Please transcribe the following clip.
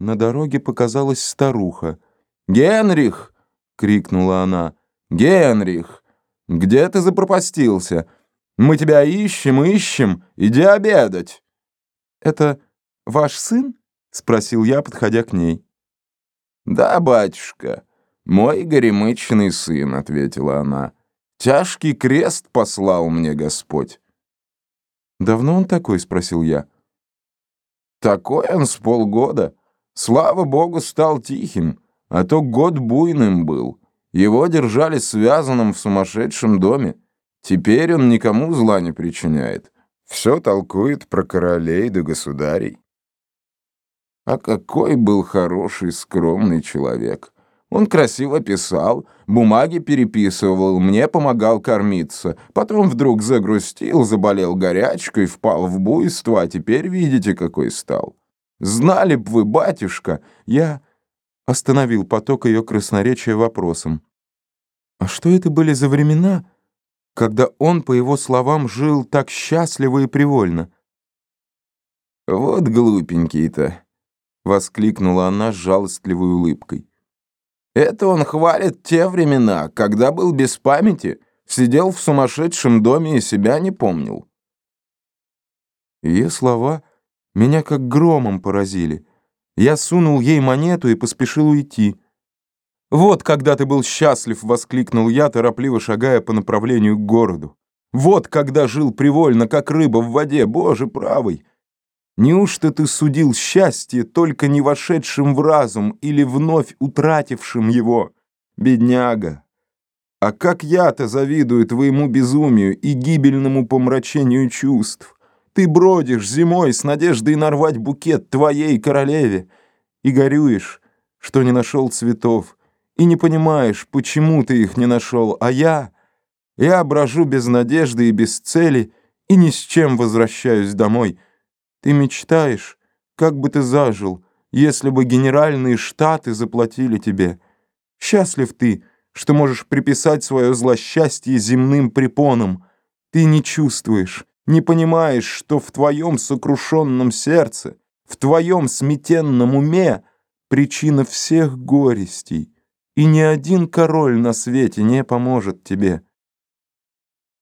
На дороге показалась старуха. «Генрих!» — крикнула она. «Генрих! Где ты запропастился? Мы тебя ищем, ищем! Иди обедать!» «Это ваш сын?» — спросил я, подходя к ней. «Да, батюшка, мой горемычный сын», — ответила она. «Тяжкий крест послал мне Господь». «Давно он такой?» — спросил я. «Такой он с полгода». Слава богу, стал тихим, а то год буйным был. Его держали связанным в сумасшедшем доме. Теперь он никому зла не причиняет. Все толкует про королей да государей. А какой был хороший, скромный человек. Он красиво писал, бумаги переписывал, мне помогал кормиться. Потом вдруг загрустил, заболел горячкой, впал в буйство, а теперь видите, какой стал. Знали б вы, батюшка, я...» Остановил поток ее красноречия вопросом. «А что это были за времена, когда он, по его словам, жил так счастливо и привольно?» «Вот глупенький-то!» — воскликнула она с жалостливой улыбкой. «Это он хвалит те времена, когда был без памяти, сидел в сумасшедшем доме и себя не помнил». Ее слова меня как громом поразили. Я сунул ей монету и поспешил уйти. «Вот когда ты был счастлив!» — воскликнул я, торопливо шагая по направлению к городу. «Вот когда жил привольно, как рыба в воде, Боже правый! Неужто ты судил счастье только не вошедшим в разум или вновь утратившим его, бедняга? А как я-то завидую твоему безумию и гибельному помрачению чувств!» Ты бродишь зимой с надеждой нарвать букет твоей королеве и горюешь, что не нашел цветов, и не понимаешь, почему ты их не нашел, а я... Я брожу без надежды и без цели и ни с чем возвращаюсь домой. Ты мечтаешь, как бы ты зажил, если бы генеральные штаты заплатили тебе. Счастлив ты, что можешь приписать свое злосчастье земным препонам. Ты не чувствуешь, не понимаешь, что в твоем сокрушенном сердце, в твоем сметенном уме причина всех горестей, и ни один король на свете не поможет тебе.